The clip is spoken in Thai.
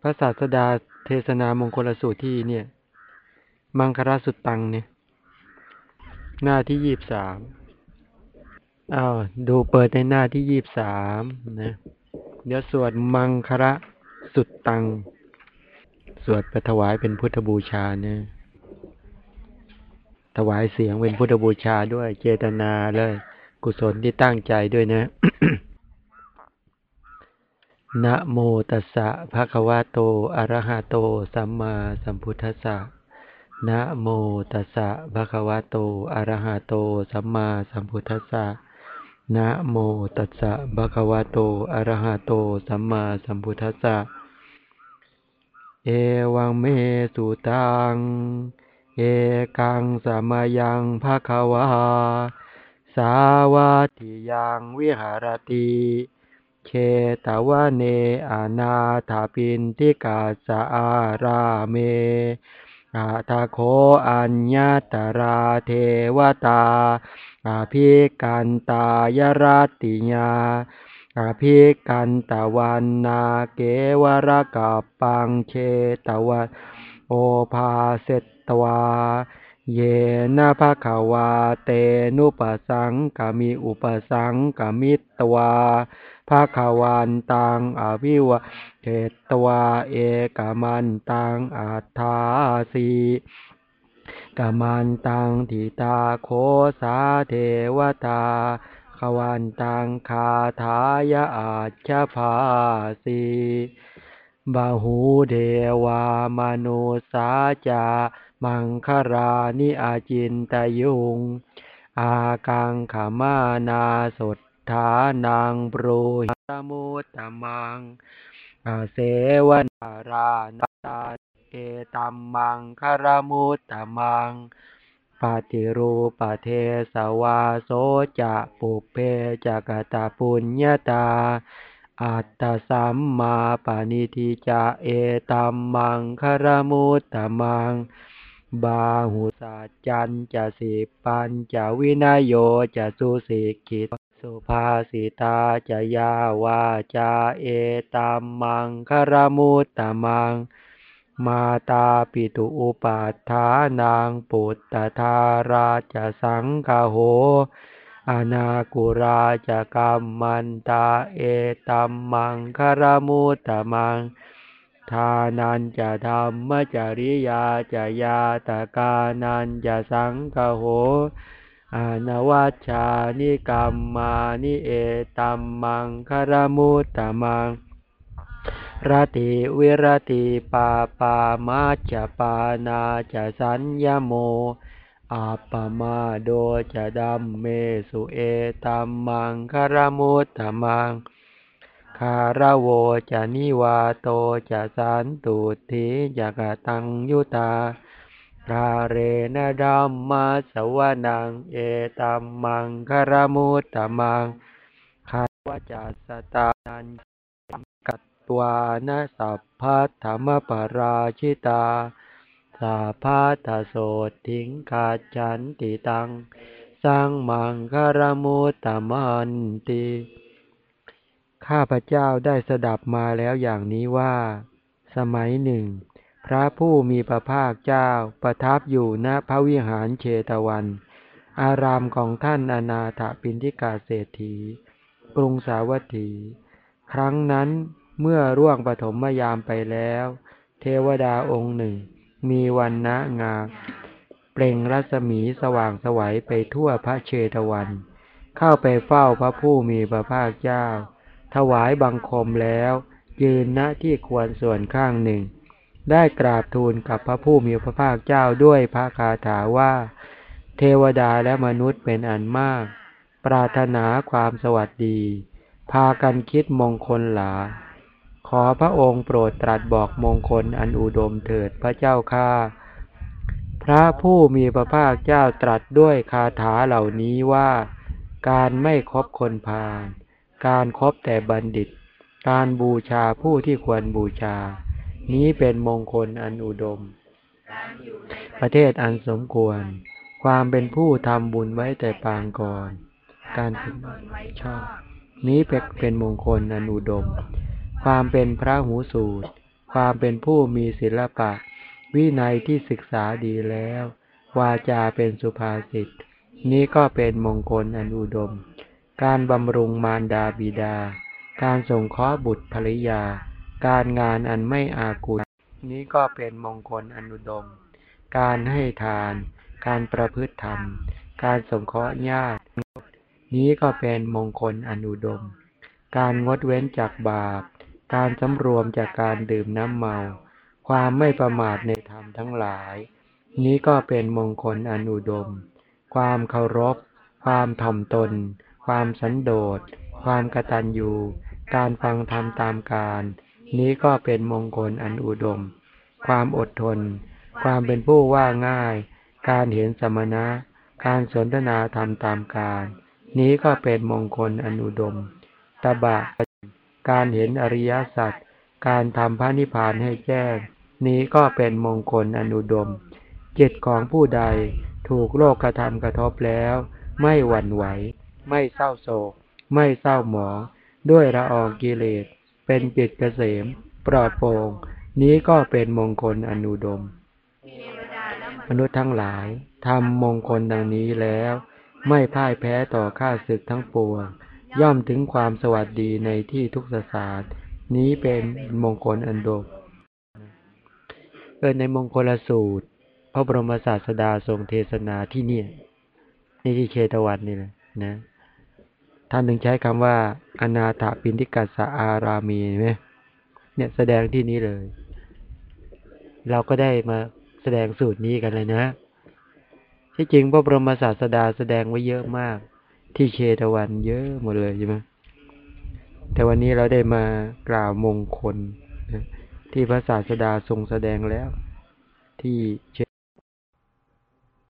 พระศาสดาเทศนามงคลสูตรที่เนี่ย มังคลสุดตังเนี่ย หน้าที่ยี่บสามอ้าวดูเปิดในหน้าที่ยี่บสามนะ เดี๋ยวสวดมังคระสุดตัง สวดไปถวายเป็นพุทธบูชาเนี่ยถวายเสียงเป็นพุทธบูชาด้วยเจตนาเลย กุศลที่ตั้งใจด้วยนะ นะโมตัสสะภะคะวะโต อะระหะโต สัมมาสัมพุทธัสสะ นะโมตัสสะภะคะวะโต อะระหะโต สัมมาสัมพุทธัสสะ นะโมตัสสะภะคะวะโต อะระหะโต สัมมาสัมพุทธัสสะ เอวังเมสุตัง เอกังสมายังภะคะวาสาวัติยังวิหารติ เคตวะเนอนาถาปินทิกาสาอาราเมอาทาโคอัญญาตราเทวตาอาภิกันตายรติญาอาภิกันตะวันนาเกวรกับปังเชตวันโอภาเสตวา เยนะภะควาเตนุปสังกามิอุปสังกามิตวา ภาควันตังอภิวะเทตวาเอกมันตังอัฏฐาสีกมันตังทิตาโคสาเทวตาขวันตังคาถายะอาชภาสีบาหูเดวามนุสาจา มังคารานิอาจินตยุง อากังขมานาสด ฐานังปรหิตมุตตมังเสวนารานาตาเอตัมมังคารมุตตมังปฏิรูปเทสวาโสจะปุเพจักตาปุญญาตา อัตตสัมมาปานิทิจะเอตัมมังคารมุตตมัง บาหุสัจจันจะสิปัญจะวินโยจะสุสิกิต สุภาสิตาจยาวาจาเอตัมมังคารมุตตมัง มาตาปิตุอุปัฏฐานังปุตตทาราจะสังคโห อนากุราจะกัมมันตาเอตัมมังคารมุตตมัง ทานันจะธรรมจริยาจะยาตกานันจะสังคโห อนวัชชานิกรรมานิเอตัมมังคารมุตตมังรติวิรติปาปามาจะปานาจะสัญญโมอาปมาโดจะดัมเมสุเอตัมมังคารมุตตมัง คารโวจะนิวาโตจะสันตุทิจักตังยุตา พระเรนดัมมาสวนัง เอตัมมังคารมุตตมังคาวจัสตานันกัตตวานะสัพพัทธรรมปราชิตาสาพัทโสทิงกาจันติตัง สังมังคารมุตตมันติข้าพเจ้าได้สดับมาแล้วอย่างนี้ว่า สมัยหนึ่ง พระผู้มีพระภาคเจ้าประทับอยู่ณพระวิหารเชตวัน อารามของท่านอนาถปินทิกาเศรษฐี กรุงสาวัตถี ครั้งนั้นเมื่อร่วงปฐมยามไปแล้ว เทวดาองค์หนึ่ง มีวันนะงาเปล่งรัศมีสว่างสวัยไปทั่วพระเชตวัน เข้าไปเฝ้าพระผู้มีพระภาคเจ้า ถวายบังคมแล้ว ยืนณที่ควรส่วนข้างหนึ่ง ได้กราบทูลกับพระผู้มีพระภาคเจ้าด้วยพระคาถาว่า เทวดาและมนุษย์เป็นอันมาก ปรารถนาความสวัสดี พากันคิดมงคลหลา ขอพระองค์โปรดตรัสบอกมงคลอันอุดมเถิดพระเจ้าข้าพระผู้มีพระภาคเจ้าตรัสด้วยคาถาเหล่านี้ว่า การไม่คบคนพาลการครบแต่บัณฑิต การบูชาผู้ที่ควรบูชา นี้เป็นมงคลอันอุดม ประเทศอันสมควร ความเป็นผู้ทำบุญไว้แต่ปางก่อน การเป็นชอบ นี้เป็นเป็นมงคลอันอุดม ความเป็นพระหูสูตรคความเป็นผู้มีศิลปะ วินัยที่ศึกษาดีแล้ว วาจาเป็นสุภาษิต นี้ก็เป็นมงคลอันอุดม การบำรุงมารดาบิดา การส่งเคราะห์บุตรภริยา การงานอันไม่อากุลนี้ก็เป็นมงคลอนุดม การให้ทาน การประพฤติธรรม การสงเคราะห์ญาติ นี้ก็เป็นมงคลอนุดม การงดเว้นจากบาป การสำรวมจากการดื่มน้ำเมา ความไม่ประมาทในธรรมทั้งหลาย นี้ก็เป็นมงคลอนุดม ความเคารพ ความถ่อมตน ความสันโดษ ความกตัญญู การฟังธรรมตามการ นี้ก็เป็นมงคลอันอุดม ความอดทน ความเป็นผู้ว่าง่าย การเห็นสมณะ การสนทนาธรรมตามการ นี้ก็เป็นมงคลอันอุดม ตบะ การเห็นอริยสัจ การทำพระนิพพานให้แจ้ง นี้ก็เป็นมงคลอนุดม จิตของผู้ใดถูกโลกกระทำกระทบแล้ว ไม่หวั่นไหว ไม่เศร้าโศก ไม่เศร้าหมอง ด้วยละอองกิเลส เป็นจิตเกษม ปลอดโปร่ง นี้ก็เป็นมงคลอนุดม มนุษย์ทั้งหลายทำมงคลดังนี้แล้ว ไม่พ่ายแพ้ต่อข้าศึกทั้งปวง ย่อมถึงความสวัสดีในที่ทุกสสารนี้เป็นมงคลอันโดมเออในมงคลสูตร พระบรมศาสดาทรงเทศนาที่เนี่ย ในที่เชตวันนี่แหละนะ ท่านถึงใช้คำว่า อนาถปินทิกัสสะอารามีไหมเนี่ยแสดงที่นี้เลย เราก็ได้มาแสดงสูตรนี้กันเลยนะ ที่จริงพระบรมศาสดาแสดงไว้เยอะมาก ที่เชตวันเยอะหมดเลยใช่ไหมแต่วันนี้เราได้มากล่าวมงคลที่พระศาสดาทรงแสดงแล้ว ที่เช